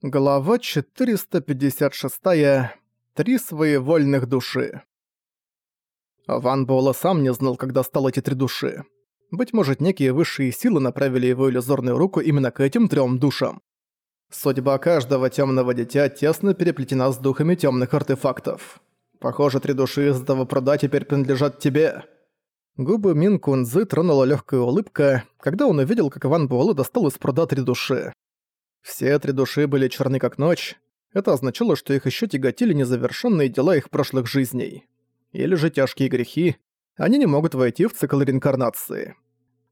Глава 456. Три своевольных души. Ван Буэлэ сам не знал, когда стал эти три души. Быть может, некие высшие силы направили его иллюзорную руку именно к этим трем душам. Судьба каждого темного дитя тесно переплетена с духами темных артефактов. Похоже, три души из этого пруда теперь принадлежат тебе. Губы Мин Кунзы тронула легкая улыбка, когда он увидел, как Ван Буэлэ достал из пруда три души. Все три души были черны как ночь. Это означало, что их еще тяготили незавершенные дела их прошлых жизней. Или же тяжкие грехи. Они не могут войти в цикл реинкарнации.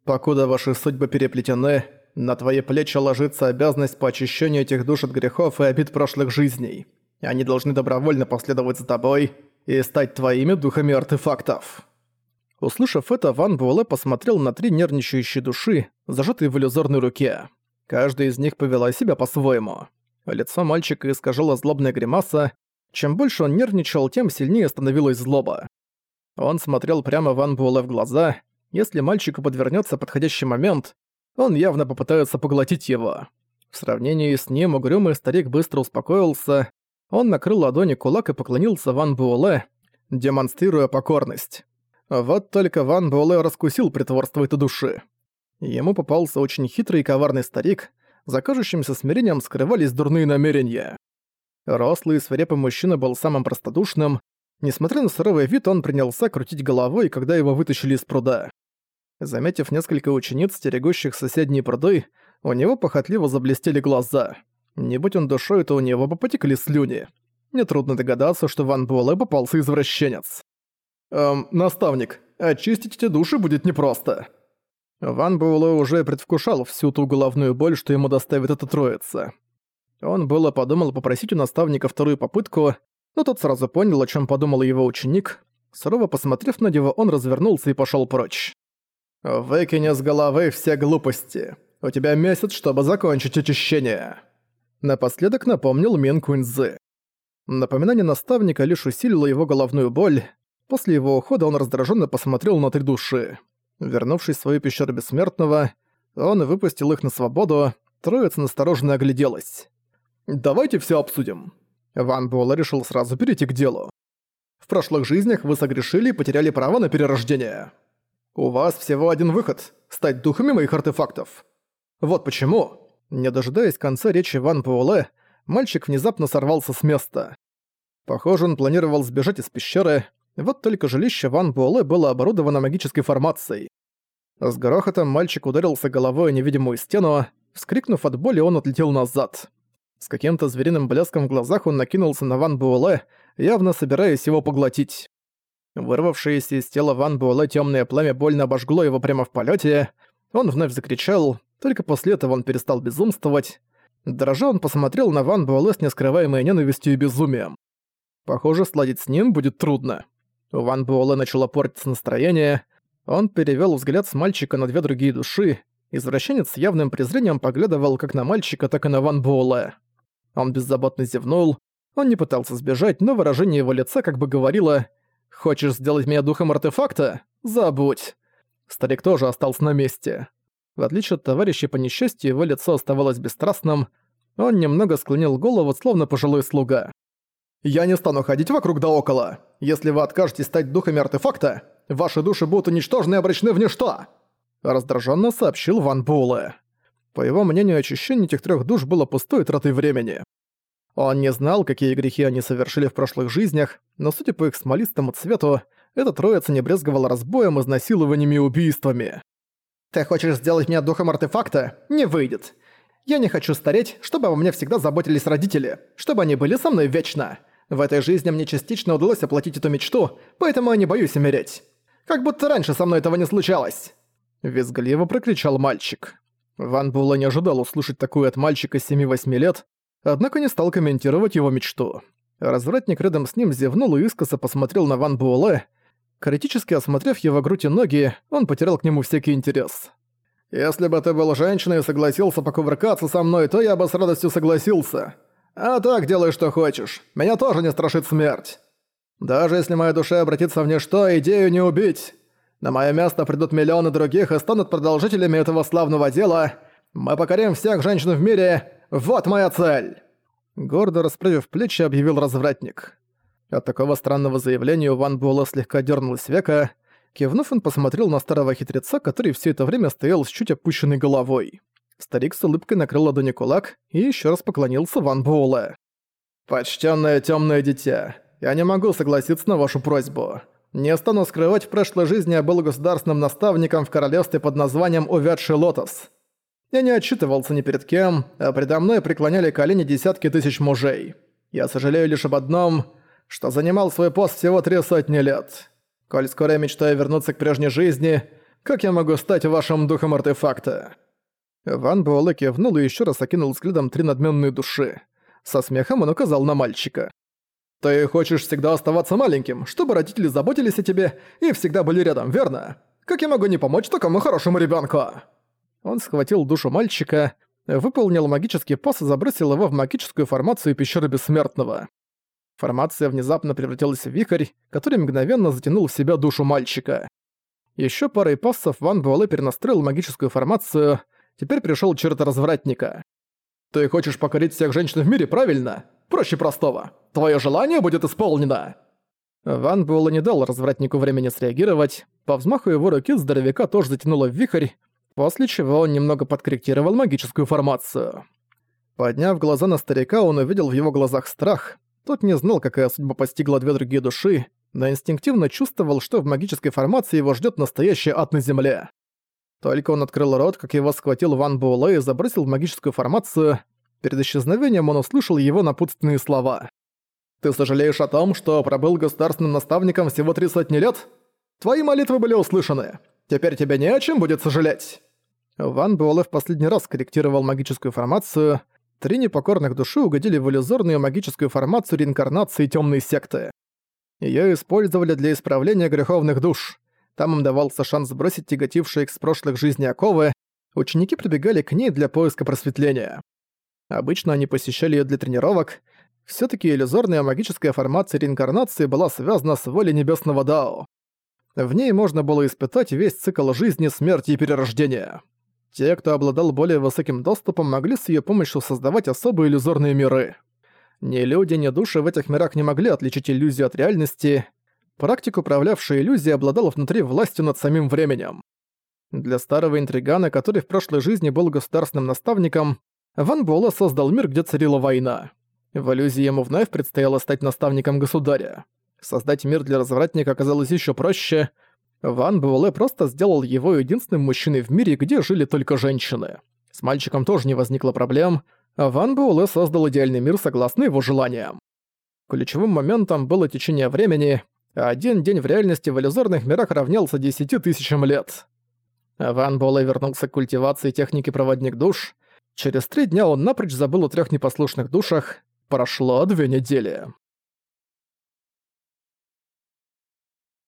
Покуда ваши судьбы переплетены, на твои плечи ложится обязанность по очищению этих душ от грехов и обид прошлых жизней. Они должны добровольно последовать за тобой и стать твоими духами артефактов. Услышав это, Ван Буэлэ посмотрел на три нервничающие души, зажатые в иллюзорной руке. Каждая из них повела себя по-своему. Лицо мальчика искажало злобная гримаса. Чем больше он нервничал, тем сильнее становилась злоба. Он смотрел прямо Ван Буэлэ в глаза. Если мальчику подвернется подходящий момент, он явно попытается поглотить его. В сравнении с ним угрюмый старик быстро успокоился. Он накрыл ладони кулак и поклонился Ван Буэлэ, демонстрируя покорность. Вот только Ван Буэлэ раскусил притворство этой души. Ему попался очень хитрый и коварный старик, за кажущимся смирением скрывались дурные намерения. Рослый и свирепый мужчина был самым простодушным. Несмотря на суровый вид, он принялся крутить головой, когда его вытащили из пруда. Заметив несколько учениц, стерегущих соседние пруды, у него похотливо заблестели глаза. Не будь он душой, то у него бы потекли слюни. Нетрудно догадаться, что Ван Буэлэ попался извращенец. «Эм, наставник, очистить эти души будет непросто», Ван Буэлэ уже предвкушал всю ту головную боль, что ему доставит эта троица. Он было подумал попросить у наставника вторую попытку, но тот сразу понял, о чем подумал его ученик. Сурово посмотрев на него, он развернулся и пошел прочь. «Выкини с головы все глупости. У тебя месяц, чтобы закончить очищение». Напоследок напомнил Мин Куньзы. Напоминание наставника лишь усилило его головную боль. После его ухода он раздраженно посмотрел на три души. Вернувшись в свою пещеру Бессмертного, он выпустил их на свободу, троица настороженно огляделась. «Давайте все обсудим». Ван Буэлла решил сразу перейти к делу. «В прошлых жизнях вы согрешили и потеряли право на перерождение. У вас всего один выход — стать духами моих артефактов. Вот почему». Не дожидаясь конца речи Ван Буэлэ, мальчик внезапно сорвался с места. Похоже, он планировал сбежать из пещеры, вот только жилище Ван Буэлэ было оборудовано магической формацией. С грохотом мальчик ударился головой о невидимую стену, вскрикнув от боли, он отлетел назад. С каким-то звериным блеском в глазах он накинулся на Ван Буэлэ, явно собираясь его поглотить. Вырвавшееся из тела Ван Буэлэ тёмное пламя больно обожгло его прямо в полете. Он вновь закричал, только после этого он перестал безумствовать. Дрожа он посмотрел на Ван Буэлэ с нескрываемой ненавистью и безумием. Похоже, сладить с ним будет трудно. У Ван Буэлэ начало портиться настроение. Он перевёл взгляд с мальчика на две другие души. Извращенец с явным презрением поглядывал как на мальчика, так и на Ван Буэлэ. Он беззаботно зевнул. Он не пытался сбежать, но выражение его лица как бы говорило «Хочешь сделать меня духом артефакта? Забудь!» Старик тоже остался на месте. В отличие от товарища по несчастью, его лицо оставалось бесстрастным. Он немного склонил голову, словно пожилой слуга. «Я не стану ходить вокруг да около. Если вы откажетесь стать духами артефакта, ваши души будут уничтожены и обречены в ничто!» Раздраженно сообщил Ван Буле. По его мнению, очищение этих трех душ было пустой тратой времени. Он не знал, какие грехи они совершили в прошлых жизнях, но судя по их смолистому цвету, эта троица не брезговала разбоем, изнасилованиями и убийствами. «Ты хочешь сделать меня духом артефакта? Не выйдет. Я не хочу стареть, чтобы обо мне всегда заботились родители, чтобы они были со мной вечно. В этой жизни мне частично удалось оплатить эту мечту, поэтому я не боюсь умереть. Как будто раньше со мной этого не случалось!» Визгливо прокричал мальчик. Ван Була не ожидал услышать такую от мальчика 7-8 лет, однако не стал комментировать его мечту. Развратник рядом с ним зевнул и искоса посмотрел на Ван Буэлэ. Критически осмотрев его грудь и ноги, он потерял к нему всякий интерес. «Если бы ты был женщиной и согласился покувыркаться со мной, то я бы с радостью согласился. А так делай, что хочешь. Меня тоже не страшит смерть. Даже если моя душа обратится в ничто, идею не убить. На мое место придут миллионы других и станут продолжителями этого славного дела. Мы покорим всех женщин в мире. Вот моя цель!» Гордо расправив плечи, объявил развратник. От такого странного заявления у Ван Буэлла слегка дернулась века. Кивнув, он посмотрел на старого хитреца, который все это время стоял с чуть опущенной головой. Старик с улыбкой накрыл ладони кулак и еще раз поклонился Ван Буэлла. «Почтенное темное дитя, я не могу согласиться на вашу просьбу. Не стану скрывать, в прошлой жизни я был государственным наставником в королевстве под названием «Увядший лотос». Я не отчитывался ни перед кем, а предо мной преклоняли колени десятки тысяч мужей. Я сожалею лишь об одном, что занимал свой пост всего три сотни лет. Коль скоро я мечтаю вернуться к прежней жизни, как я могу стать вашим духом артефакта?» Ван Буэлэ кивнул и еще раз окинул взглядом три надменные души. Со смехом он указал на мальчика. Ты хочешь всегда оставаться маленьким, чтобы родители заботились о тебе и всегда были рядом, верно? Как я могу не помочь такому хорошему ребенку? Он схватил душу мальчика, выполнил магический пас и забросил его в магическую формацию пещеры Бессмертного. Формация внезапно превратилась в вихрь, который мгновенно затянул в себя душу мальчика. Еще парой пассов Ван Буэлэ перенастроил магическую формацию, теперь пришел черт развратника. «Ты хочешь покорить всех женщин в мире, правильно? Проще простого. Твое желание будет исполнено!» Ван Буэлла не дал развратнику времени среагировать. По взмаху его руки здоровяка тоже затянуло в вихрь, после чего он немного подкорректировал магическую формацию. Подняв глаза на старика, он увидел в его глазах страх. Тот не знал, какая судьба постигла две другие души, но инстинктивно чувствовал, что в магической формации его ждет настоящий ад на земле. Только он открыл рот, как его схватил Ван Буэлэ и забросил в магическую формацию. Перед исчезновением он услышал его напутственные слова. «Ты сожалеешь о том, что пробыл государственным наставником всего три сотни лет? Твои молитвы были услышаны. Теперь тебе не о чем будет сожалеть». Ван Буэлэ в последний раз корректировал магическую формацию. Три непокорных души угодили в иллюзорную магическую формацию реинкарнации темной секты. Её использовали для исправления греховных душ. Там им давался шанс сбросить тяготившие их с прошлых жизней оковы. Ученики прибегали к ней для поиска просветления. Обычно они посещали ее для тренировок. все таки иллюзорная магическая формация реинкарнации была связана с волей Небесного Дао. В ней можно было испытать весь цикл жизни, смерти и перерождения. Те, кто обладал более высоким доступом, могли с ее помощью создавать особые иллюзорные миры. Ни люди, ни души в этих мирах не могли отличить иллюзию от реальности. Практик, управлявший иллюзией, обладал внутри властью над самим временем. Для старого интригана, который в прошлой жизни был государственным наставником, Ван Буэлэ создал мир, где царила война. В иллюзии ему вновь предстояло стать наставником государя. Создать мир для развратника оказалось еще проще. Ван Буэлэ просто сделал его единственным мужчиной в мире, где жили только женщины. С мальчиком тоже не возникло проблем, Ван Буэлэ создал идеальный мир согласно его желаниям. Ключевым моментом было течение времени, один день в реальности в иллюзорных мирах равнялся десяти тысячам лет. Ван Буэлэ вернулся к культивации техники «Проводник душ», Через три дня он напрочь забыл о трех непослушных душах. Прошло две недели.